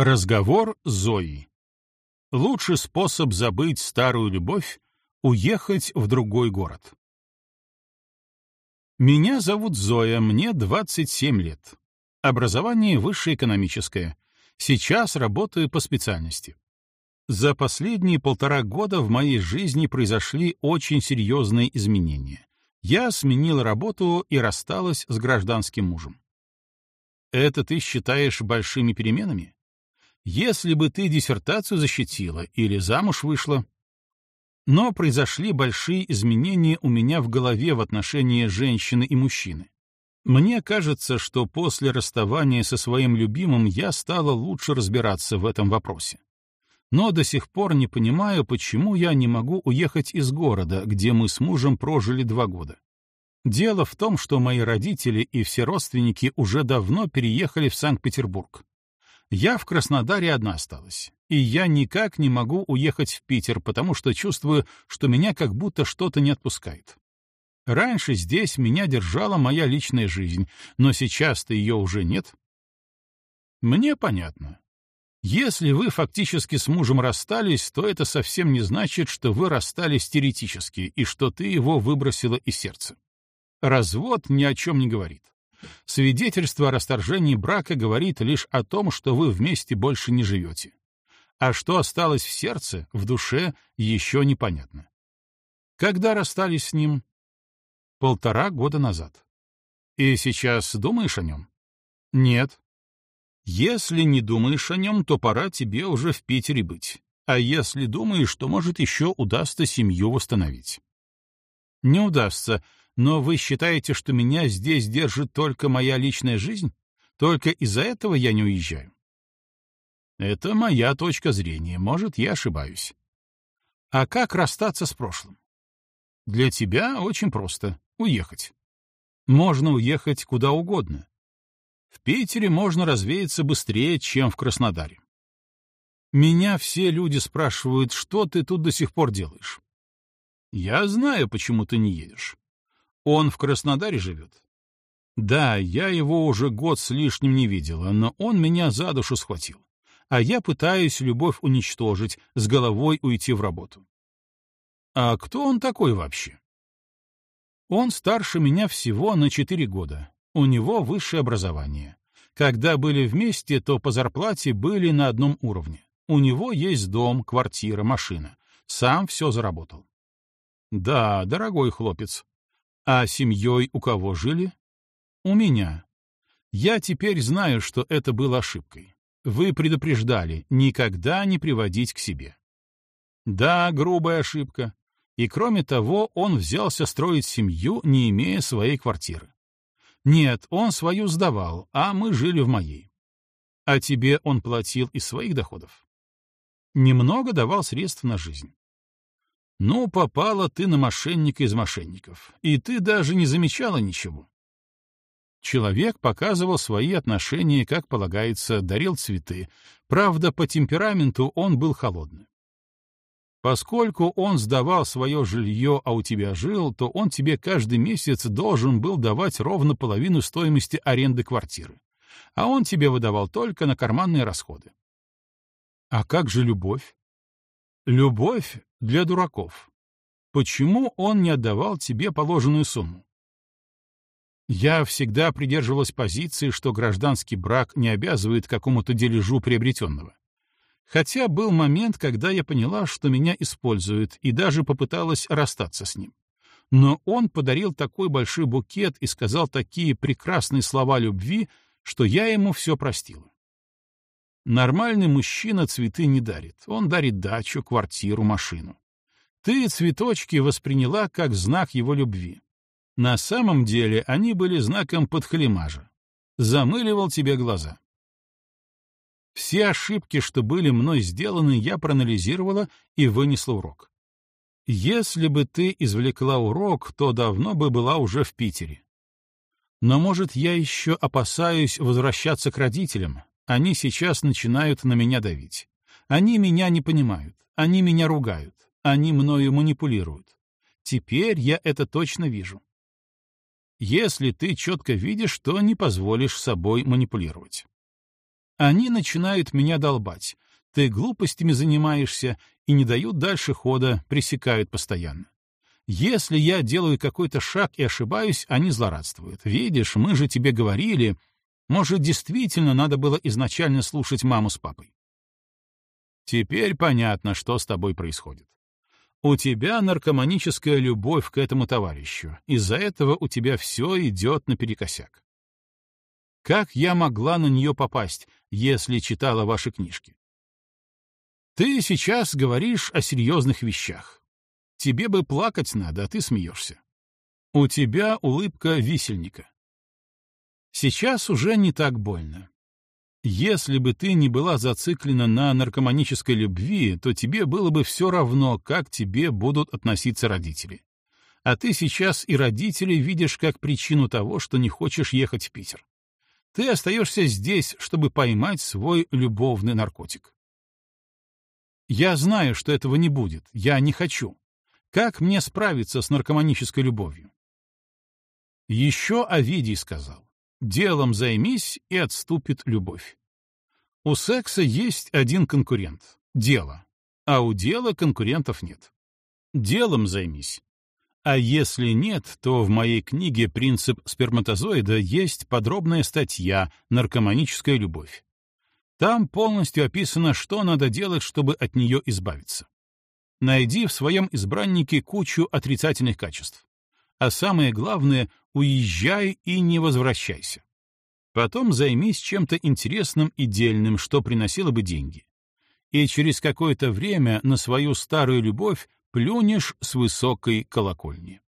Разговор Зоей. Лучший способ забыть старую любовь — уехать в другой город. Меня зовут Зоя, мне 27 лет. Образование высшее экономическое. Сейчас работаю по специальности. За последние полтора года в моей жизни произошли очень серьезные изменения. Я сменил работу и рассталась с гражданским мужем. Это ты считаешь большими переменами? Если бы ты диссертацию защитила или замуж вышла. Но произошли большие изменения у меня в голове в отношении женщины и мужчины. Мне кажется, что после расставания со своим любимым я стала лучше разбираться в этом вопросе. Но до сих пор не понимаю, почему я не могу уехать из города, где мы с мужем прожили два года. Дело в том, что мои родители и все родственники уже давно переехали в Санкт-Петербург. Я в Краснодаре одна осталась, и я никак не могу уехать в Питер, потому что чувствую, что меня как будто что-то не отпускает. Раньше здесь меня держала моя личная жизнь, но сейчас-то ее уже нет. Мне понятно. Если вы фактически с мужем расстались, то это совсем не значит, что вы расстались теоретически и что ты его выбросила из сердца. Развод ни о чем не говорит. Свидетельство о расторжении брака говорит лишь о том, что вы вместе больше не живете. А что осталось в сердце, в душе, еще непонятно. Когда расстались с ним? Полтора года назад. И сейчас думаешь о нем? Нет. Если не думаешь о нем, то пора тебе уже в Питере быть. А если думаешь, то, может, еще удастся семью восстановить. Не удастся, но вы считаете, что меня здесь держит только моя личная жизнь? Только из-за этого я не уезжаю? Это моя точка зрения, может, я ошибаюсь. А как расстаться с прошлым? Для тебя очень просто уехать. Можно уехать куда угодно. В Питере можно развеяться быстрее, чем в Краснодаре. Меня все люди спрашивают, что ты тут до сих пор делаешь. Я знаю, почему ты не едешь. Он в Краснодаре живет. Да, я его уже год с лишним не видела, но он меня за душу схватил. А я пытаюсь любовь уничтожить, с головой уйти в работу. А кто он такой вообще? Он старше меня всего на четыре года. У него высшее образование. Когда были вместе, то по зарплате были на одном уровне. У него есть дом, квартира, машина. Сам все заработал. Да, дорогой хлопец. А семьей у кого жили? У меня. Я теперь знаю, что это было ошибкой. Вы предупреждали никогда не приводить к себе. Да, грубая ошибка. И кроме того, он взялся строить семью, не имея своей квартиры. Нет, он свою сдавал, а мы жили в моей. А тебе он платил из своих доходов? Немного давал средств на жизнь. Ну, попала ты на мошенника из мошенников, и ты даже не замечала ничего. Человек показывал свои отношения, как полагается, дарил цветы. Правда, по темпераменту он был холодный. Поскольку он сдавал свое жилье, а у тебя жил, то он тебе каждый месяц должен был давать ровно половину стоимости аренды квартиры. А он тебе выдавал только на карманные расходы. А как же любовь? Любовь для дураков. Почему он не отдавал тебе положенную сумму? Я всегда придерживалась позиции, что гражданский брак не обязывает к какому-то дележу приобретенного. Хотя был момент, когда я поняла, что меня используют, и даже попыталась расстаться с ним. Но он подарил такой большой букет и сказал такие прекрасные слова любви, что я ему все простила. Нормальный мужчина цветы не дарит. Он дарит дачу, квартиру, машину. Ты цветочки восприняла как знак его любви. На самом деле они были знаком подхалимажа. Замыливал тебе глаза. Все ошибки, что были мной сделаны, я проанализировала и вынесла урок. Если бы ты извлекла урок, то давно бы была уже в Питере. Но, может, я еще опасаюсь возвращаться к родителям. Они сейчас начинают на меня давить. Они меня не понимают. Они меня ругают. Они мною манипулируют. Теперь я это точно вижу. Если ты четко видишь, то не позволишь собой манипулировать. Они начинают меня долбать. Ты глупостями занимаешься и не дают дальше хода, пресекают постоянно. Если я делаю какой-то шаг и ошибаюсь, они злорадствуют. Видишь, мы же тебе говорили. Может, действительно надо было изначально слушать маму с папой. Теперь понятно, что с тобой происходит. У тебя наркоманическая любовь к этому товарищу. Из-за этого у тебя все идет наперекосяк. Как я могла на нее попасть, если читала ваши книжки? Ты сейчас говоришь о серьезных вещах. Тебе бы плакать надо, а ты смеешься. У тебя улыбка висельника. Сейчас уже не так больно. Если бы ты не была зациклена на наркоманической любви, то тебе было бы все равно, как тебе будут относиться родители. А ты сейчас и родителей видишь как причину того, что не хочешь ехать в Питер. Ты остаешься здесь, чтобы поймать свой любовный наркотик. Я знаю, что этого не будет, я не хочу. Как мне справиться с наркоманической любовью? Еще Овидий сказал. Делом займись, и отступит любовь. У секса есть один конкурент — дело, а у дела конкурентов нет. Делом займись. А если нет, то в моей книге «Принцип сперматозоида» есть подробная статья «Наркоманическая любовь». Там полностью описано, что надо делать, чтобы от нее избавиться. Найди в своем избраннике кучу отрицательных качеств а самое главное — уезжай и не возвращайся. Потом займись чем-то интересным и дельным, что приносило бы деньги. И через какое-то время на свою старую любовь плюнешь с высокой колокольни.